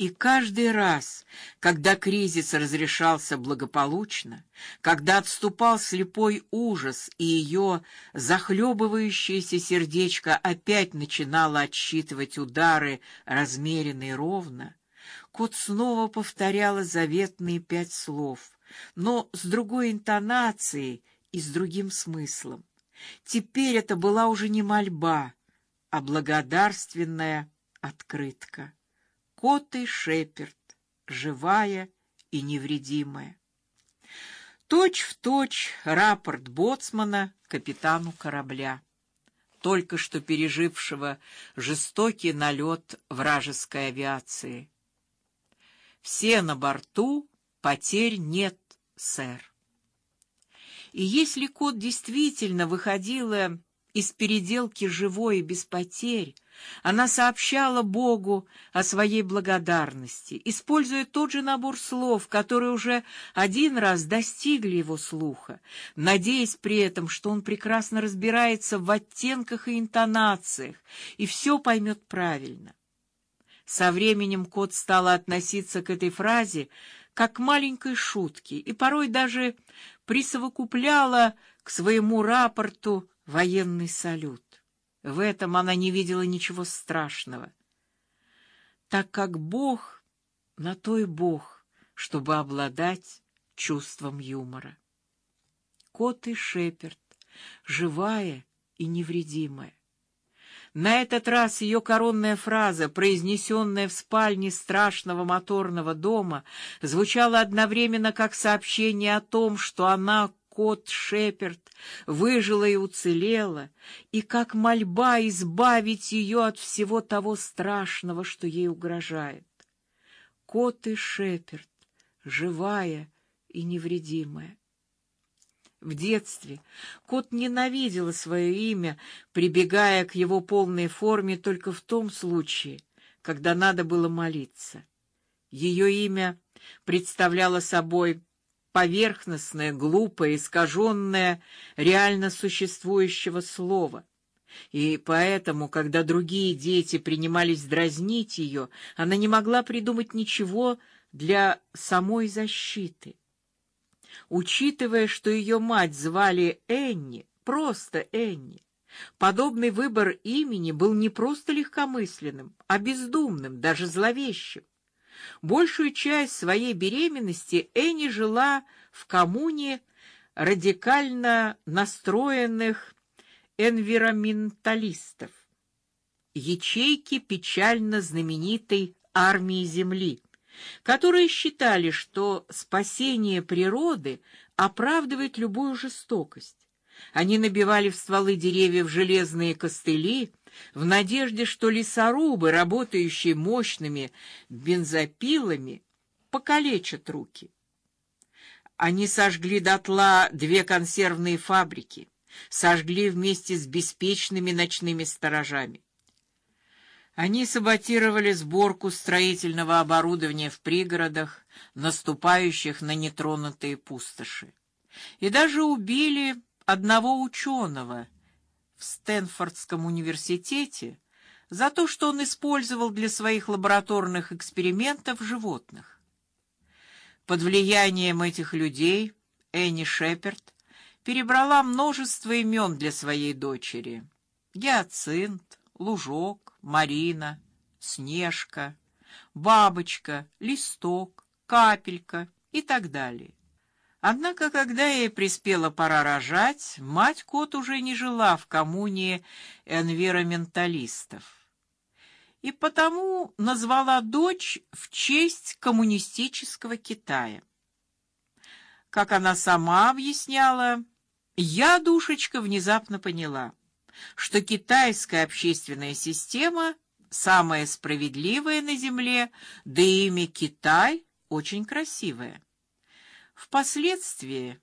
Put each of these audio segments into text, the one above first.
И каждый раз, когда кризис разрешался благополучно, когда отступал слепой ужас и ее захлебывающееся сердечко опять начинало отсчитывать удары размеренно и ровно, кот снова повторяла заветные пять слов, но с другой интонацией и с другим смыслом. Теперь это была уже не мольба, а благодарственная открытка. Кот и Шеперд, живая и невредимая. Точь в точь рапорт боцмана капитану корабля, только что пережившего жестокий налет вражеской авиации. Все на борту, потерь нет, сэр. И если кот действительно выходила из переделки живой и без потерь, она сообщала Богу о своей благодарности, используя тот же набор слов, которые уже один раз достигли его слуха, надеясь при этом, что он прекрасно разбирается в оттенках и интонациях и все поймет правильно. Со временем кот стала относиться к этой фразе как к маленькой шутке и порой даже присовокупляла к своему рапорту военный салют. В этом она не видела ничего страшного, так как Бог на то и Бог, чтобы обладать чувством юмора. Кот и Шеперд, живая и невредимая. На этот раз ее коронная фраза, произнесенная в спальне страшного моторного дома, звучала одновременно как сообщение о том, что она кот Шеперд выжила и уцелела, и как мольба избавить ее от всего того страшного, что ей угрожает. Кот и Шеперд, живая и невредимая. В детстве кот ненавидела свое имя, прибегая к его полной форме только в том случае, когда надо было молиться. Ее имя представляло собой поверхностное, глупое, искаженное реально существующего слова. И поэтому, когда другие дети принимались дразнить ее, она не могла придумать ничего для самой защиты. Учитывая, что ее мать звали Энни, просто Энни, подобный выбор имени был не просто легкомысленным, а бездумным, даже зловещим. Большую часть своей беременности Энни жила в коммуне радикально настроенных энвироменталистов, ячейки печально знаменитой армии Земли которые считали, что спасение природы оправдывает любую жестокость. Они набивали в стволы деревьев железные костыли в надежде, что лесорубы, работающие мощными бензопилами, покалечат руки. Они сожгли дотла две консервные фабрики, сожгли вместе с беспечными ночными сторожами. Они саботировали сборку строительного оборудования в пригородах, наступающих на нетронутые пустоши, и даже убили одного ученого в Стэнфордском университете за то, что он использовал для своих лабораторных экспериментов животных. Под влиянием этих людей Энни Шеперд перебрала множество имен для своей дочери: Гиацинт, Лужок, Марина, Снежка, Бабочка, Листок, Капелька и так далее. Однако, когда ей приспела пора рожать, мать кот уже не жила в коммуне энвироменталистов. И потому назвала дочь в честь коммунистического Китая. Как она сама объясняла, я, душечка, внезапно поняла что китайская общественная система самая справедливая на земле, да и имя Китай очень красивое. Впоследствии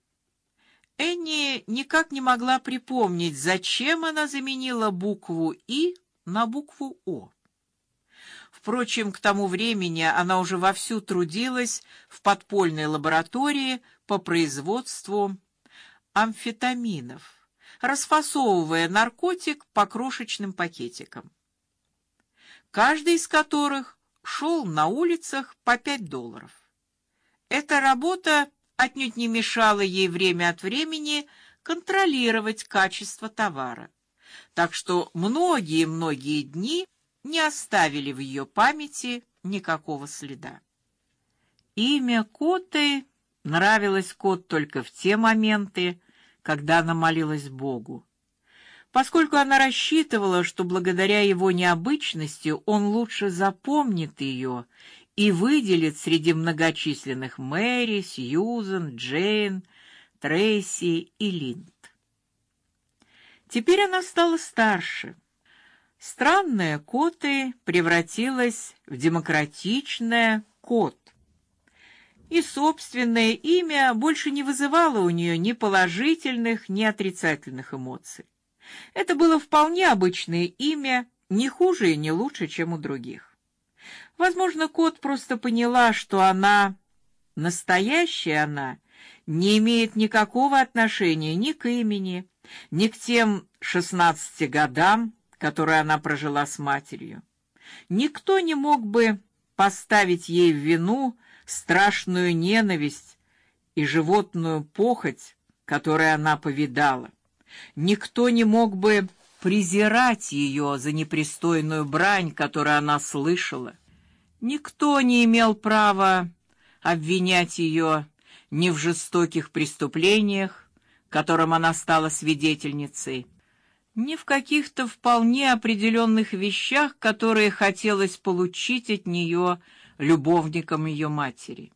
Энни никак не могла припомнить, зачем она заменила букву и на букву о. Впрочем, к тому времени она уже вовсю трудилась в подпольной лаборатории по производству амфетаминов расфасовывая наркотик по крошечным пакетикам, каждый из которых шел на улицах по пять долларов. Эта работа отнюдь не мешала ей время от времени контролировать качество товара. Так что многие-многие дни не оставили в ее памяти никакого следа. Имя Коты нравилось Кот только в те моменты, когда она молилась Богу. Поскольку она рассчитывала, что благодаря его необычности он лучше запомнит ее и выделит среди многочисленных Мэри, Сьюзен, Джейн, Трейси и Линд. Теперь она стала старше. Странная Коты превратилась в демократичное Кот. И собственное имя больше не вызывало у нее ни положительных, ни отрицательных эмоций. Это было вполне обычное имя, не хуже и не лучше, чем у других. Возможно, Кот просто поняла, что она настоящая она не имеет никакого отношения ни к имени, ни к тем шестнадцати годам, которые она прожила с матерью. Никто не мог бы поставить ей в вину страшную ненависть и животную похоть, которую она повидала. Никто не мог бы презирать ее за непристойную брань, которую она слышала. Никто не имел права обвинять ее ни в жестоких преступлениях, которым она стала свидетельницей, ни в каких-то вполне определенных вещах, которые хотелось получить от нее любовником ее матери.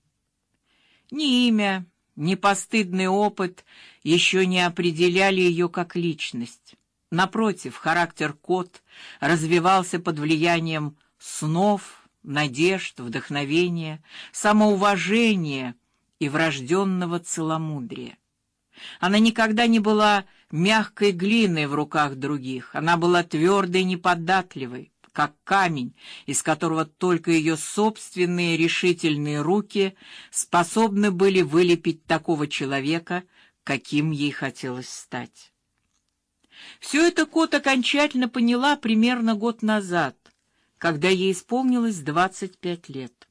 Ни имя, ни постыдный опыт еще не определяли ее как личность. Напротив, характер Кот развивался под влиянием снов, надежд, вдохновения, самоуважения и врожденного целомудрия. Она никогда не была мягкой глиной в руках других, она была твердой и неподатливой, как камень, из которого только ее собственные решительные руки способны были вылепить такого человека, каким ей хотелось стать. Все это Кот окончательно поняла примерно год назад, когда ей исполнилось двадцать пять лет.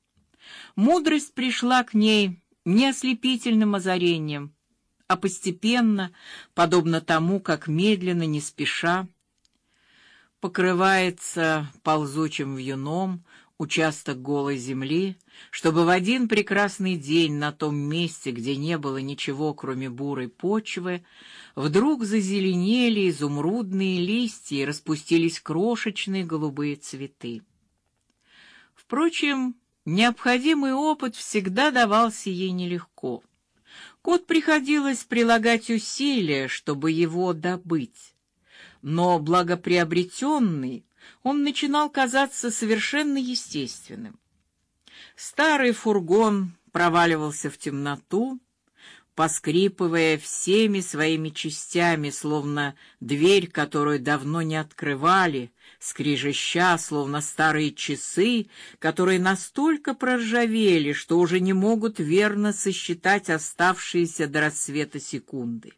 Мудрость пришла к ней не ослепительным озарением, а постепенно, подобно тому, как медленно, не спеша, покрывается ползучим вьюном участок голой земли, чтобы в один прекрасный день на том месте, где не было ничего, кроме бурой почвы, вдруг зазеленели изумрудные листья и распустились крошечные голубые цветы. Впрочем, необходимый опыт всегда давался ей нелегко. Кот приходилось прилагать усилия, чтобы его добыть но благоприобретенный он начинал казаться совершенно естественным. Старый фургон проваливался в темноту, поскрипывая всеми своими частями, словно дверь, которую давно не открывали, скрежеща, словно старые часы, которые настолько проржавели, что уже не могут верно сосчитать оставшиеся до рассвета секунды.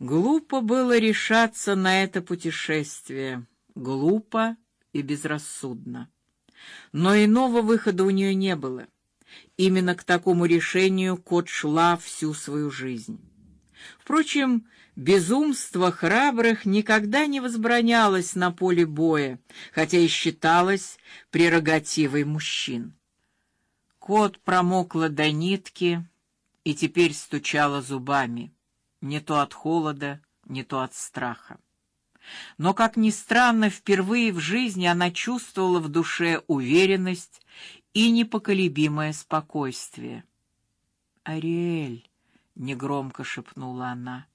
Глупо было решаться на это путешествие, глупо и безрассудно. Но иного выхода у нее не было. Именно к такому решению Кот шла всю свою жизнь. Впрочем, безумство храбрых никогда не возбранялось на поле боя, хотя и считалось прерогативой мужчин. Кот промокла до нитки и теперь стучала зубами не то от холода, не то от страха. Но как ни странно, впервые в жизни она чувствовала в душе уверенность и непоколебимое спокойствие. "Ариэль", негромко шепнула она.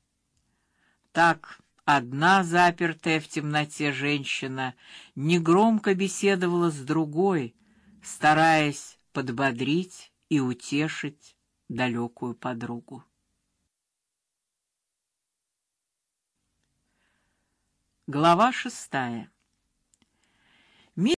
Так одна запертая в темноте женщина негромко беседовала с другой, стараясь подбодрить и утешить далекую подругу. Глава шестая.